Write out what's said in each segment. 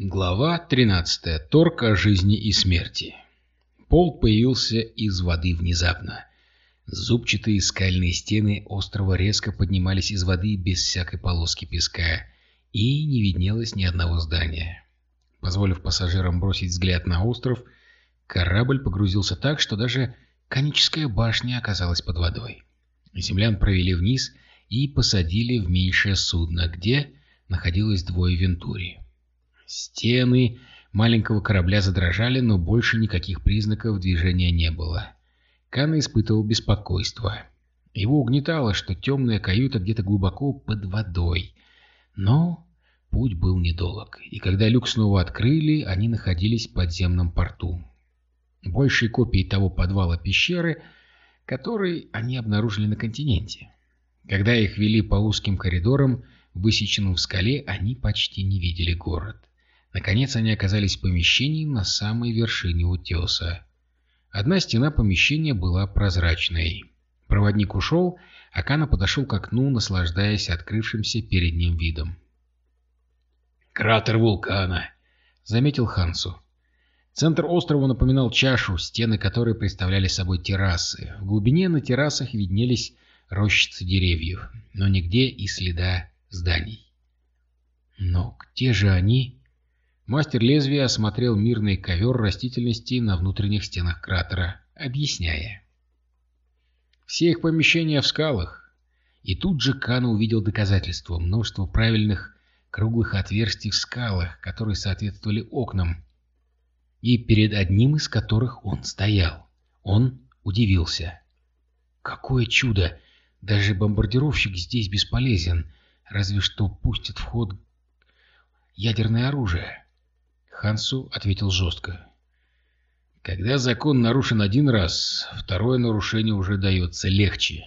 Глава 13. Торг о жизни и смерти. Пол появился из воды внезапно. Зубчатые скальные стены острова резко поднимались из воды без всякой полоски песка, и не виднелось ни одного здания. Позволив пассажирам бросить взгляд на остров, корабль погрузился так, что даже коническая башня оказалась под водой. Землян провели вниз и посадили в меньшее судно, где находилось двое Вентури. Стены маленького корабля задрожали, но больше никаких признаков движения не было. Кана испытывал беспокойство. Его угнетало, что темная каюта где-то глубоко под водой. Но путь был недолг, и когда люк снова открыли, они находились в подземном порту. Большей копии того подвала пещеры, который они обнаружили на континенте. Когда их вели по узким коридорам, высеченным в скале, они почти не видели город. Наконец они оказались в помещении на самой вершине утеса. Одна стена помещения была прозрачной. Проводник ушел, а Кана подошел к окну, наслаждаясь открывшимся перед ним видом. «Кратер вулкана», — заметил Хансу. Центр острова напоминал чашу, стены которой представляли собой террасы. В глубине на террасах виднелись рощицы деревьев, но нигде и следа зданий. «Но где же они?» Мастер лезвия осмотрел мирный ковер растительности на внутренних стенах кратера, объясняя. Все их помещения в скалах. И тут же Кана увидел доказательства, множество правильных круглых отверстий в скалах, которые соответствовали окнам, и перед одним из которых он стоял. Он удивился. Какое чудо! Даже бомбардировщик здесь бесполезен, разве что пустит в ход ядерное оружие. Хансу ответил жестко. Когда закон нарушен один раз, второе нарушение уже дается легче.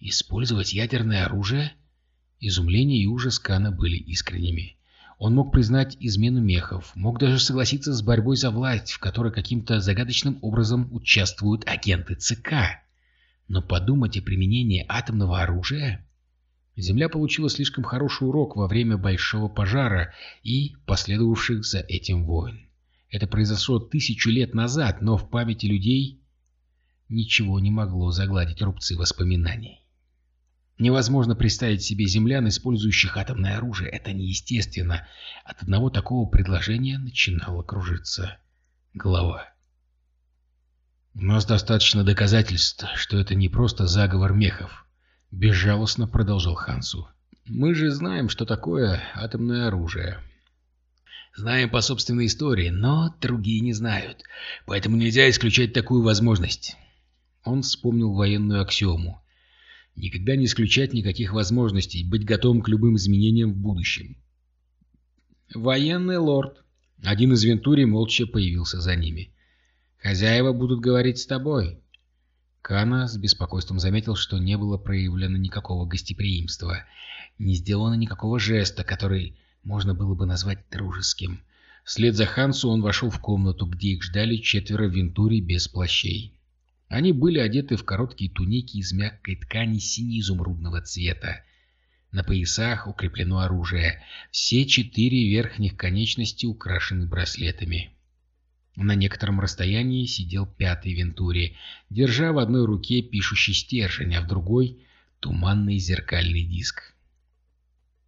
Использовать ядерное оружие? Изумление и ужас Кана были искренними. Он мог признать измену мехов, мог даже согласиться с борьбой за власть, в которой каким-то загадочным образом участвуют агенты ЦК. Но подумать о применении атомного оружия? Земля получила слишком хороший урок во время Большого пожара и последовавших за этим войн. Это произошло тысячу лет назад, но в памяти людей ничего не могло загладить рубцы воспоминаний. Невозможно представить себе землян, использующих атомное оружие. Это неестественно. От одного такого предложения начинала кружиться голова. У нас достаточно доказательств, что это не просто заговор мехов. Безжалостно продолжал Хансу. «Мы же знаем, что такое атомное оружие. Знаем по собственной истории, но другие не знают. Поэтому нельзя исключать такую возможность». Он вспомнил военную аксиому. «Никогда не исключать никаких возможностей, быть готовым к любым изменениям в будущем». «Военный лорд». Один из Вентури молча появился за ними. «Хозяева будут говорить с тобой». Кана с беспокойством заметил, что не было проявлено никакого гостеприимства, не сделано никакого жеста, который можно было бы назвать дружеским. Вслед за Хансу он вошел в комнату, где их ждали четверо вентури без плащей. Они были одеты в короткие туники из мягкой ткани сине-изумрудного цвета. На поясах укреплено оружие. Все четыре верхних конечности украшены браслетами. На некотором расстоянии сидел пятый Вентури, держа в одной руке пишущий стержень, а в другой — туманный зеркальный диск.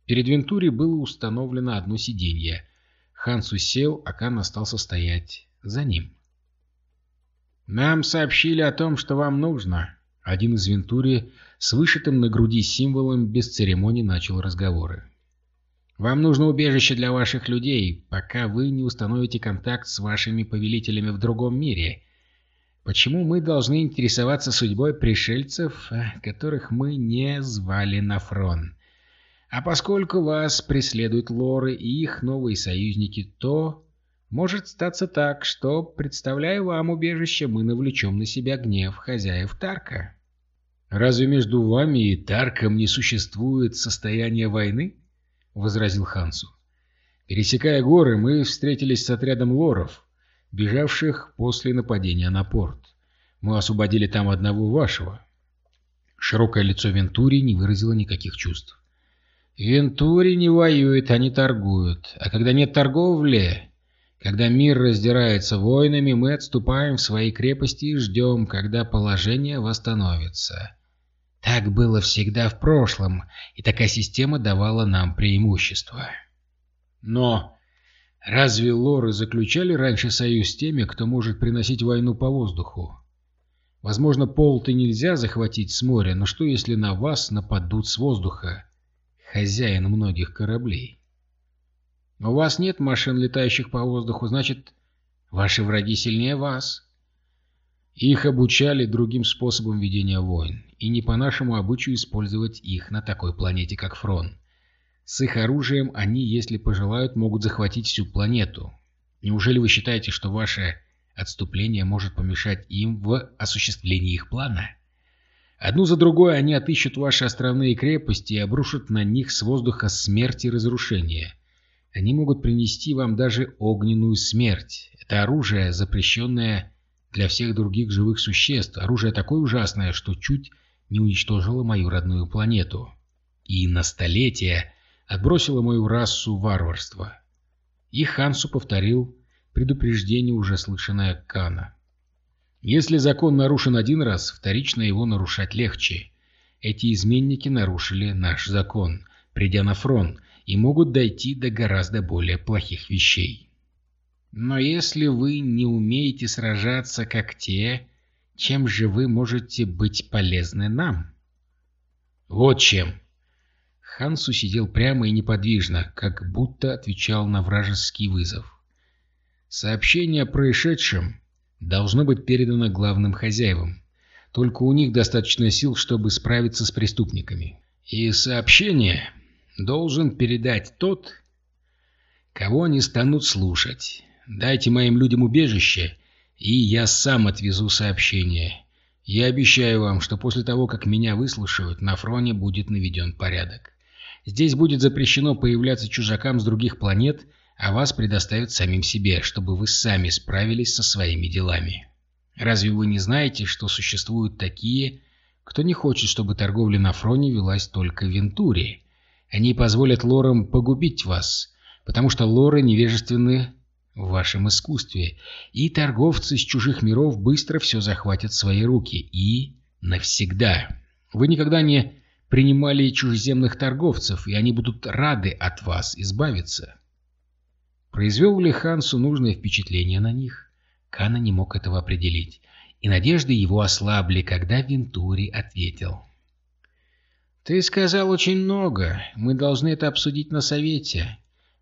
Перед Вентури было установлено одно сиденье. Хансу сел, а Кан остался стоять за ним. «Нам сообщили о том, что вам нужно». Один из Вентури с вышитым на груди символом без церемоний начал разговоры. Вам нужно убежище для ваших людей, пока вы не установите контакт с вашими повелителями в другом мире. Почему мы должны интересоваться судьбой пришельцев, которых мы не звали на фронт? А поскольку вас преследуют лоры и их новые союзники, то может статься так, что, представляя вам убежище, мы навлечем на себя гнев хозяев Тарка. Разве между вами и Тарком не существует состояние войны? Возразил Хансу. Пересекая горы, мы встретились с отрядом лоров, бежавших после нападения на порт. Мы освободили там одного вашего. Широкое лицо Вентури не выразило никаких чувств. Вентури не воюет, они торгуют. А когда нет торговли, когда мир раздирается войнами, мы отступаем в свои крепости и ждем, когда положение восстановится. Так было всегда в прошлом, и такая система давала нам преимущество. Но разве лоры заключали раньше союз с теми, кто может приносить войну по воздуху? Возможно, полты нельзя захватить с моря, но что если на вас нападут с воздуха? хозяин многих кораблей. У вас нет машин, летающих по воздуху, значит, ваши враги сильнее вас. Их обучали другим способам ведения войн, и не по нашему обычаю использовать их на такой планете, как Фрон. С их оружием они, если пожелают, могут захватить всю планету. Неужели вы считаете, что ваше отступление может помешать им в осуществлении их плана? Одну за другой они отыщут ваши островные крепости и обрушат на них с воздуха смерть и разрушение. Они могут принести вам даже огненную смерть. Это оружие, запрещенное для всех других живых существ. Оружие такое ужасное, что чуть не уничтожило мою родную планету. И на столетия отбросило мою расу варварства. И Хансу повторил предупреждение, уже слышанное Кана. Если закон нарушен один раз, вторично его нарушать легче. Эти изменники нарушили наш закон, придя на фронт, и могут дойти до гораздо более плохих вещей. Но если вы не умеете сражаться как те, чем же вы можете быть полезны нам? Вот чем. Хансу сидел прямо и неподвижно, как будто отвечал на вражеский вызов. Сообщение о происшедшем должно быть передано главным хозяевам. Только у них достаточно сил, чтобы справиться с преступниками. И сообщение должен передать тот, кого они станут слушать. Дайте моим людям убежище, и я сам отвезу сообщение. Я обещаю вам, что после того, как меня выслушают, на фроне будет наведен порядок. Здесь будет запрещено появляться чужакам с других планет а вас предоставят самим себе, чтобы вы сами справились со своими делами. Разве вы не знаете, что существуют такие, кто не хочет, чтобы торговля на фроне велась только в Вентуре? Они позволят лорам погубить вас, потому что лоры невежественны в вашем искусстве, и торговцы с чужих миров быстро все захватят в свои руки, и навсегда. Вы никогда не принимали чужеземных торговцев, и они будут рады от вас избавиться. Произвел ли Хансу нужное впечатление на них? Кана не мог этого определить, и надежды его ослабли, когда Вентури ответил. «Ты сказал очень много. Мы должны это обсудить на совете.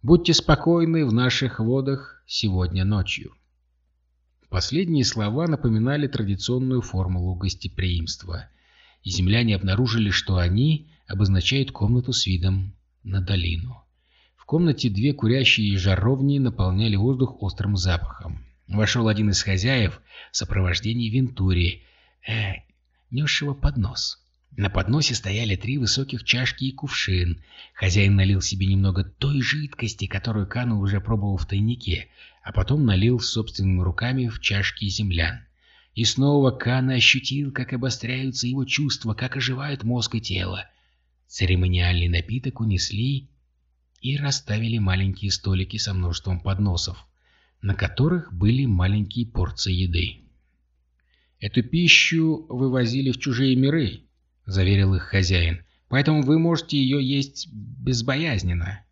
Будьте спокойны в наших водах сегодня ночью». Последние слова напоминали традиционную формулу гостеприимства, и земляне обнаружили, что они обозначают комнату с видом на долину. В комнате две курящие жаровни наполняли воздух острым запахом. Вошел один из хозяев в сопровождении Вентури, э, несшего поднос. На подносе стояли три высоких чашки и кувшин. Хозяин налил себе немного той жидкости, которую Кану уже пробовал в тайнике, а потом налил собственными руками в чашки землян. И снова Кана ощутил, как обостряются его чувства, как оживает мозг и тело. Церемониальный напиток унесли и расставили маленькие столики со множеством подносов, на которых были маленькие порции еды. «Эту пищу вывозили в чужие миры», — заверил их хозяин, «поэтому вы можете ее есть безбоязненно».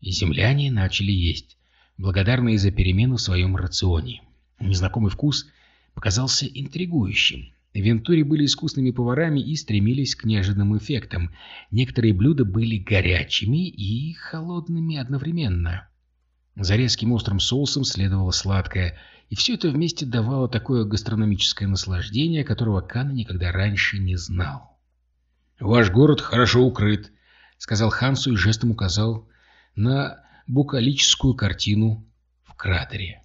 И земляне начали есть, благодарные за перемену в своем рационе. Незнакомый вкус показался интригующим. Вентури были искусными поварами и стремились к неожиданным эффектам. Некоторые блюда были горячими и холодными одновременно. За резким острым соусом следовало сладкое, и все это вместе давало такое гастрономическое наслаждение, которого Кан никогда раньше не знал. «Ваш город хорошо укрыт», — сказал Хансу и жестом указал на букалическую картину в кратере.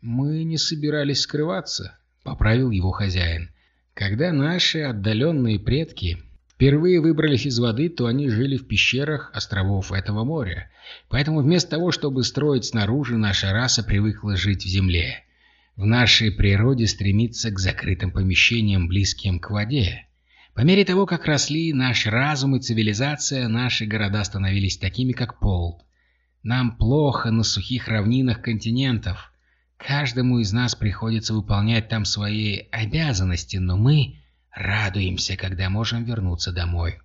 «Мы не собирались скрываться», — поправил его хозяин. Когда наши отдаленные предки впервые выбрались из воды, то они жили в пещерах островов этого моря. Поэтому вместо того, чтобы строить снаружи, наша раса привыкла жить в земле. В нашей природе стремиться к закрытым помещениям, близким к воде. По мере того, как росли наш разум и цивилизация, наши города становились такими, как Полд. Нам плохо на сухих равнинах континентов. Каждому из нас приходится выполнять там свои обязанности, но мы радуемся, когда можем вернуться домой.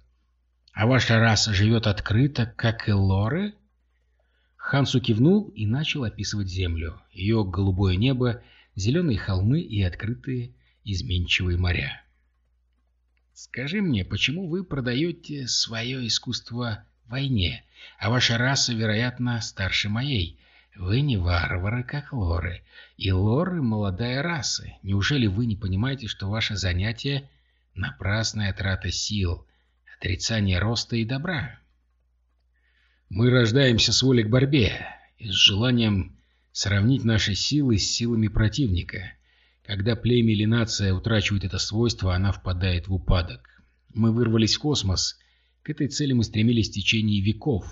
А ваша раса живет открыто, как и Лоры? Хансу кивнул и начал описывать землю, ее голубое небо, зеленые холмы и открытые изменчивые моря. «Скажи мне, почему вы продаете свое искусство войне, а ваша раса, вероятно, старше моей? Вы не варвары, как лоры, и лоры — молодая раса. Неужели вы не понимаете, что ваше занятие — напрасная трата сил, отрицание роста и добра. Мы рождаемся с волей к борьбе и с желанием сравнить наши силы с силами противника. Когда племя или нация утрачивает это свойство, она впадает в упадок. Мы вырвались в космос. К этой цели мы стремились в течение веков.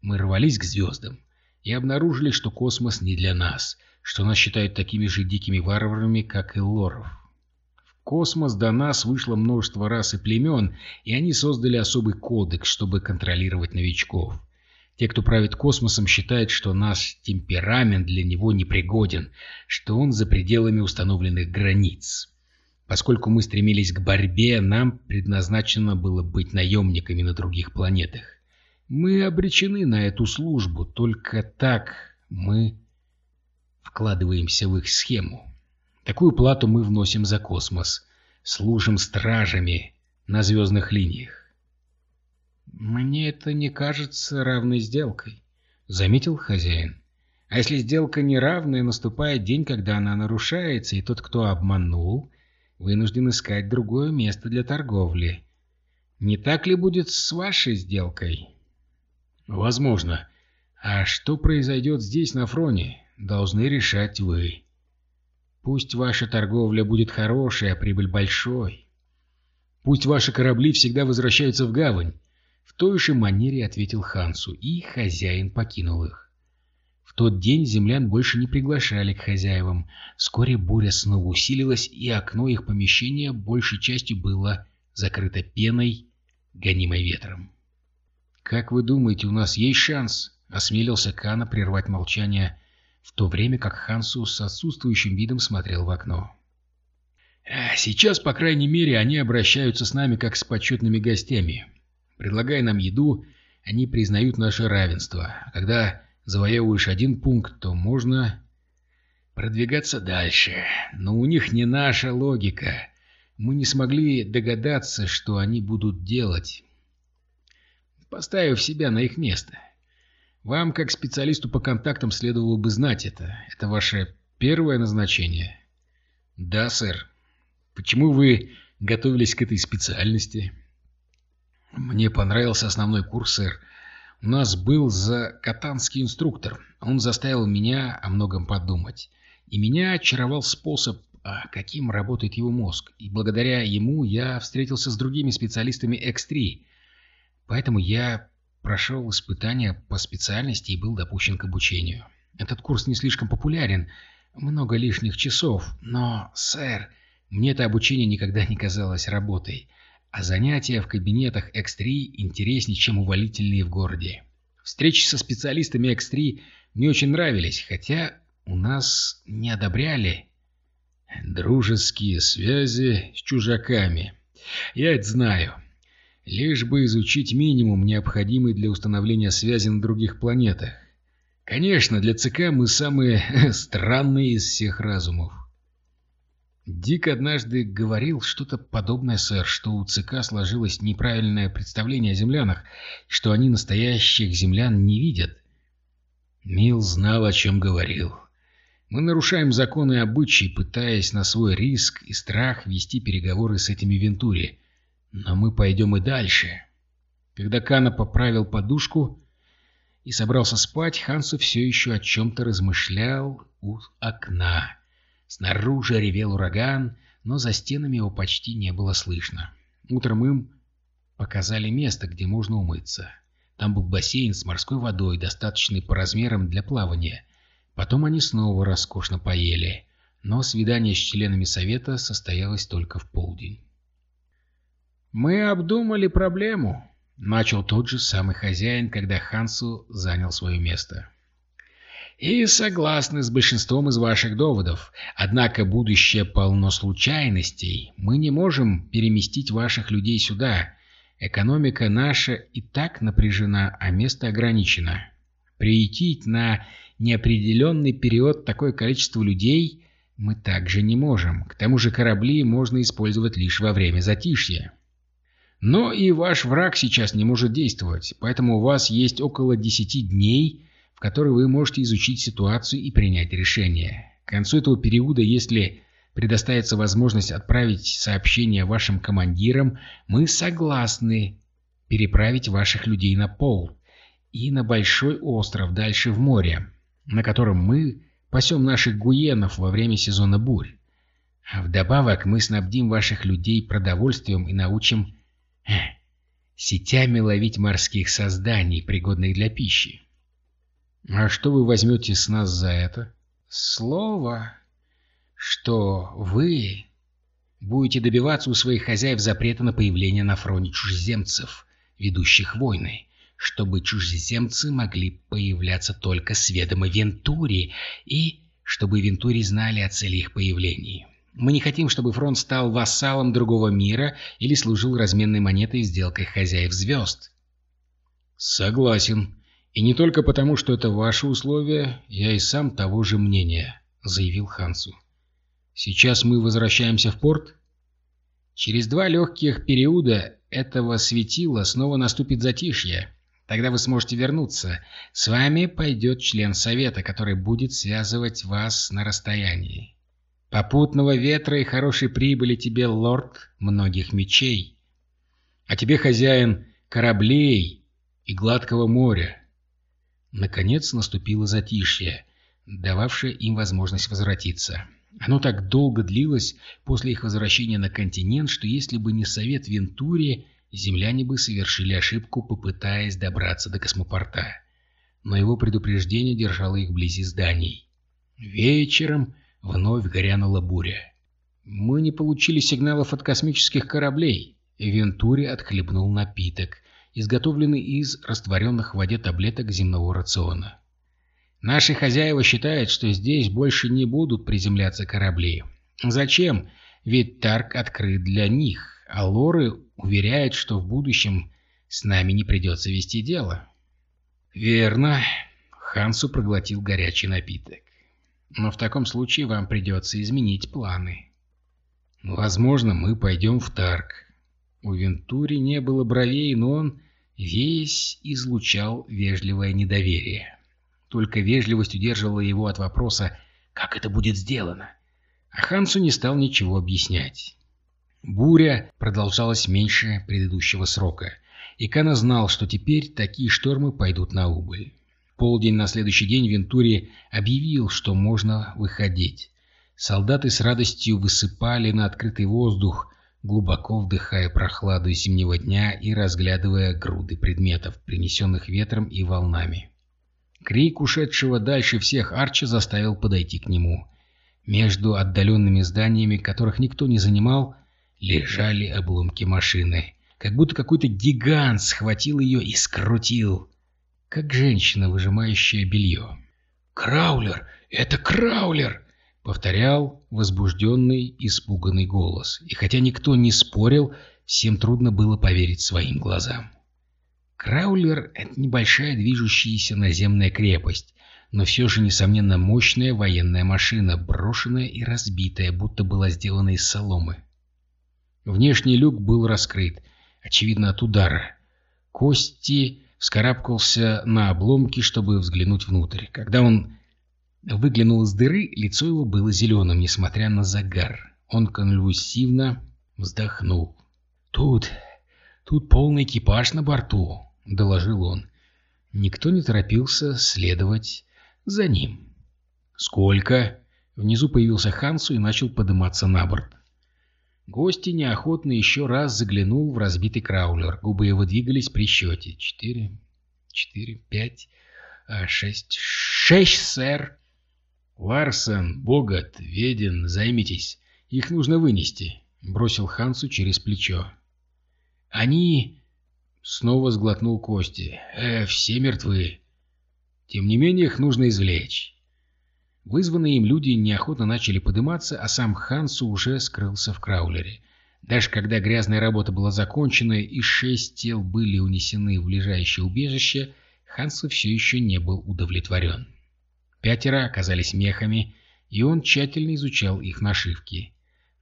Мы рвались к звездам и обнаружили, что космос не для нас, что нас считают такими же дикими варварами, как и лоров космос до нас вышло множество рас и племен, и они создали особый кодекс, чтобы контролировать новичков. Те, кто правит космосом, считают, что наш темперамент для него непригоден, что он за пределами установленных границ. Поскольку мы стремились к борьбе, нам предназначено было быть наемниками на других планетах. Мы обречены на эту службу, только так мы вкладываемся в их схему. Такую плату мы вносим за космос. Служим стражами на звездных линиях. «Мне это не кажется равной сделкой», — заметил хозяин. «А если сделка неравная, наступает день, когда она нарушается, и тот, кто обманул, вынужден искать другое место для торговли. Не так ли будет с вашей сделкой?» «Возможно. А что произойдет здесь, на фроне, должны решать вы». Пусть ваша торговля будет хорошей, а прибыль большой. Пусть ваши корабли всегда возвращаются в гавань. В той же манере ответил Хансу, и хозяин покинул их. В тот день землян больше не приглашали к хозяевам. Вскоре буря снова усилилась, и окно их помещения большей частью было закрыто пеной, гонимой ветром. «Как вы думаете, у нас есть шанс?» — осмелился Кана прервать молчание в то время как Хансу с отсутствующим видом смотрел в окно. «А «Сейчас, по крайней мере, они обращаются с нами как с почетными гостями. Предлагая нам еду, они признают наше равенство. А когда завоевываешь один пункт, то можно продвигаться дальше. Но у них не наша логика. Мы не смогли догадаться, что они будут делать, поставив себя на их место. Вам, как специалисту по контактам, следовало бы знать это. Это ваше первое назначение? Да, сэр. Почему вы готовились к этой специальности? Мне понравился основной курс, сэр. У нас был закатанский инструктор. Он заставил меня о многом подумать. И меня очаровал способ, а каким работает его мозг. И благодаря ему я встретился с другими специалистами X3. Поэтому я прошел испытания по специальности и был допущен к обучению. Этот курс не слишком популярен, много лишних часов, но, сэр, мне это обучение никогда не казалось работой, а занятия в кабинетах X3 интереснее, чем увалительные в городе. Встречи со специалистами X3 мне очень нравились, хотя у нас не одобряли дружеские связи с чужаками. Я это знаю лишь бы изучить минимум, необходимый для установления связи на других планетах. Конечно, для ЦК мы самые странные из всех разумов. Дик однажды говорил что-то подобное, сэр, что у ЦК сложилось неправильное представление о землянах, что они настоящих землян не видят. Мил знал, о чем говорил. Мы нарушаем законы и обычаи, пытаясь на свой риск и страх вести переговоры с этими Вентури, но мы пойдем и дальше. Когда Кана поправил подушку и собрался спать, Хансу все еще о чем-то размышлял у окна. Снаружи ревел ураган, но за стенами его почти не было слышно. Утром им показали место, где можно умыться. Там был бассейн с морской водой, достаточный по размерам для плавания. Потом они снова роскошно поели, но свидание с членами совета состоялось только в полдень. «Мы обдумали проблему», — начал тот же самый хозяин, когда Хансу занял свое место. «И согласны с большинством из ваших доводов. Однако будущее полно случайностей. Мы не можем переместить ваших людей сюда. Экономика наша и так напряжена, а место ограничено. Приютить на неопределенный период такое количество людей мы также не можем. К тому же корабли можно использовать лишь во время затишья. Но и ваш враг сейчас не может действовать, поэтому у вас есть около 10 дней, в которые вы можете изучить ситуацию и принять решение. К концу этого периода, если предоставится возможность отправить сообщение вашим командирам, мы согласны переправить ваших людей на пол и на большой остров дальше в море, на котором мы пасем наших гуенов во время сезона бурь. А вдобавок мы снабдим ваших людей продовольствием и научим э, сетями ловить морских созданий, пригодных для пищи. А что вы возьмете с нас за это? Слово, что вы будете добиваться у своих хозяев запрета на появление на фронте чужеземцев, ведущих войны, чтобы чужеземцы могли появляться только с ведома Вентури, и чтобы Вентури знали о цели их появлений. Мы не хотим, чтобы фронт стал вассалом другого мира или служил разменной монетой в сделках хозяев звезд. Согласен. И не только потому, что это ваши условия, я и сам того же мнения, заявил Хансу. Сейчас мы возвращаемся в порт? Через два легких периода этого светила снова наступит затишье. Тогда вы сможете вернуться. С вами пойдет член совета, который будет связывать вас на расстоянии. Попутного ветра и хорошей прибыли тебе, лорд многих мечей. А тебе, хозяин кораблей и гладкого моря. Наконец наступило затишье, дававшее им возможность возвратиться. Оно так долго длилось после их возвращения на континент, что если бы не совет Вентури, земляне бы совершили ошибку, попытаясь добраться до космопорта. Но его предупреждение держало их вблизи зданий. Вечером вновь горянула буря. Мы не получили сигналов от космических кораблей. Вентури отхлебнул напиток, изготовленный из растворенных в воде таблеток земного рациона. Наши хозяева считают, что здесь больше не будут приземляться корабли. Зачем? Ведь Тарк открыт для них а Лоры уверяет, что в будущем с нами не придется вести дело. Верно. Хансу проглотил горячий напиток. Но в таком случае вам придется изменить планы. Возможно, мы пойдем в Тарк. У Вентури не было бровей, но он весь излучал вежливое недоверие. Только вежливость удерживала его от вопроса «Как это будет сделано?». А Хансу не стал ничего объяснять. Буря продолжалась меньше предыдущего срока, и Кана знал, что теперь такие штормы пойдут на убыль. Полдень на следующий день Вентури объявил, что можно выходить. Солдаты с радостью высыпали на открытый воздух, глубоко вдыхая прохладу зимнего дня и разглядывая груды предметов, принесенных ветром и волнами. Крик ушедшего дальше всех Арча заставил подойти к нему. Между отдаленными зданиями, которых никто не занимал, лежали обломки машины. Как будто какой-то гигант схватил ее и скрутил, как женщина, выжимающая белье. «Краулер! Это Краулер!» — повторял возбужденный, испуганный голос. И хотя никто не спорил, всем трудно было поверить своим глазам. Краулер — это небольшая движущаяся наземная крепость, но все же, несомненно, мощная военная машина, брошенная и разбитая, будто была сделана из соломы. Внешний люк был раскрыт, очевидно, от удара. Кости вскарабкался на обломки, чтобы взглянуть внутрь. Когда он выглянул из дыры, лицо его было зеленым, несмотря на загар. Он конвульсивно вздохнул. «Тут... тут полный экипаж на борту», — доложил он. Никто не торопился следовать за ним. «Сколько?» Внизу появился Хансу и начал подниматься на борт. Гости неохотно еще раз заглянул в разбитый краулер. Губы его двигались при счете. Четыре, четыре, пять, а, шесть... Шесть, сэр! Ларсон, Богат, Веден, займитесь. Их нужно вынести, — бросил Хансу через плечо. Они...» Снова сглотнул Кости. «Э, все мертвы. Тем не менее, их нужно извлечь». Вызванные им люди неохотно начали подниматься, а сам Хансу уже скрылся в краулере. Даже когда грязная работа была закончена и шесть тел были унесены в ближайшее убежище, Хансу все еще не был удовлетворен. Пятеро оказались мехами, и он тщательно изучал их нашивки.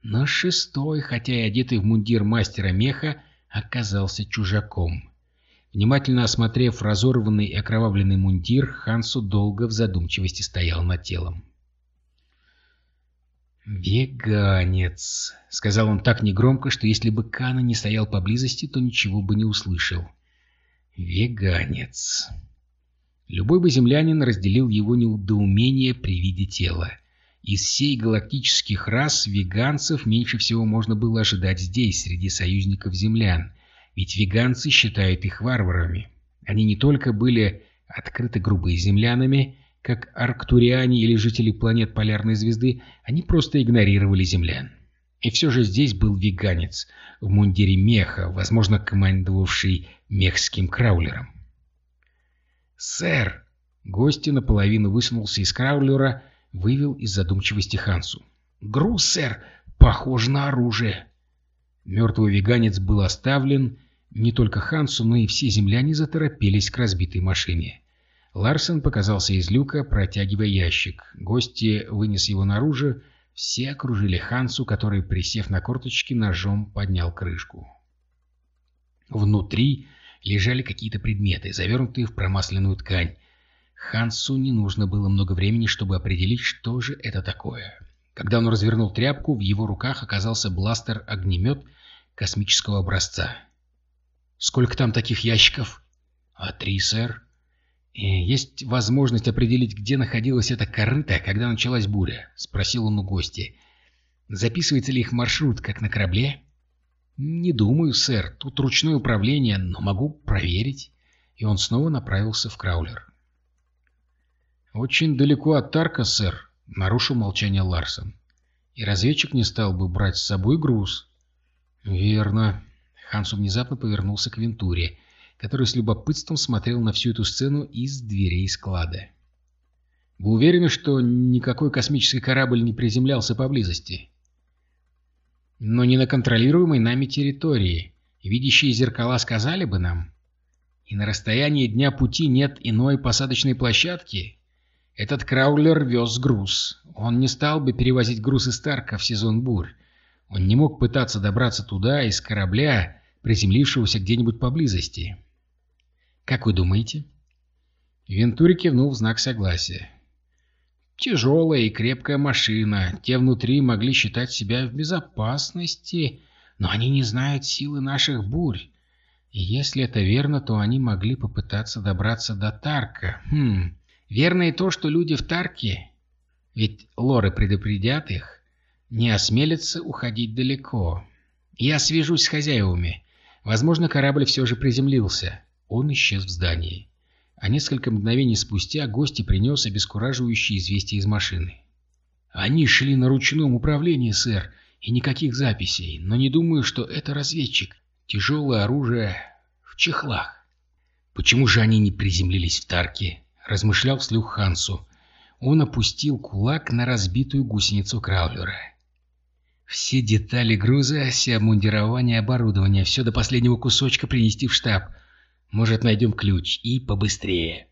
Но шестой, хотя и одетый в мундир мастера меха, оказался чужаком. Внимательно осмотрев разорванный и окровавленный мундир, Хансу долго в задумчивости стоял над телом. «Веганец», — сказал он так негромко, что если бы Кана не стоял поблизости, то ничего бы не услышал. «Веганец». Любой бы землянин разделил его недоумение при виде тела. Из всей галактических рас веганцев меньше всего можно было ожидать здесь, среди союзников землян, ведь веганцы считают их варварами. Они не только были открыты грубые землянами, как арктуриане или жители планет Полярной Звезды, они просто игнорировали землян. И все же здесь был веганец в мундире меха, возможно, командовавший мехским краулером. «Сэр!» Гости наполовину высунулся из краулера вывел из задумчивости Хансу. «Груз, сэр! Похоже на оружие!» Мертвый веганец был оставлен, не только Хансу, но и все земляне заторопились к разбитой машине. Ларсен показался из люка, протягивая ящик. Гости вынес его наружу, все окружили Хансу, который, присев на корточки, ножом поднял крышку. Внутри лежали какие-то предметы, завернутые в промасленную ткань. Хансу не нужно было много времени, чтобы определить, что же это такое. Когда он развернул тряпку, в его руках оказался бластер-огнемет космического образца. «Сколько там таких ящиков?» «А три, сэр». И «Есть возможность определить, где находилась эта корыта, когда началась буря?» — спросил он у гостя. «Записывается ли их маршрут, как на корабле?» «Не думаю, сэр. Тут ручное управление, но могу проверить». И он снова направился в краулер. «Очень далеко от Тарка, сэр», — нарушил молчание Ларсон. «И разведчик не стал бы брать с собой груз». «Верно». Хансу внезапно повернулся к Вентуре, который с любопытством смотрел на всю эту сцену из дверей склада. «Вы уверены, что никакой космический корабль не приземлялся поблизости?» «Но не на контролируемой нами территории. Видящие зеркала сказали бы нам. И на расстоянии дня пути нет иной посадочной площадки?» Этот краулер вез груз. Он не стал бы перевозить груз из Тарка в сезон бурь. Он не мог пытаться добраться туда из корабля, приземлившегося где-нибудь поблизости. Как вы думаете? Вентури кивнул в знак согласия. Тяжелая и крепкая машина. Те внутри могли считать себя в безопасности, но они не знают силы наших бурь. И если это верно, то они могли попытаться добраться до Тарка. Хм... Верно и то, что люди в Тарке, ведь лоры предупредят их, не осмелятся уходить далеко. Я свяжусь с хозяевами. Возможно, корабль все же приземлился. Он исчез в здании. А несколько мгновений спустя гости принес обескураживающие известия из машины. «Они шли на ручном управлении, сэр, и никаких записей, но не думаю, что это разведчик. Тяжелое оружие в чехлах. Почему же они не приземлились в Тарке?» — размышлял вслух Хансу. Он опустил кулак на разбитую гусеницу Краулера. Все детали груза, все обмундирование, оборудование, все до последнего кусочка принести в штаб. Может, найдем ключ и побыстрее.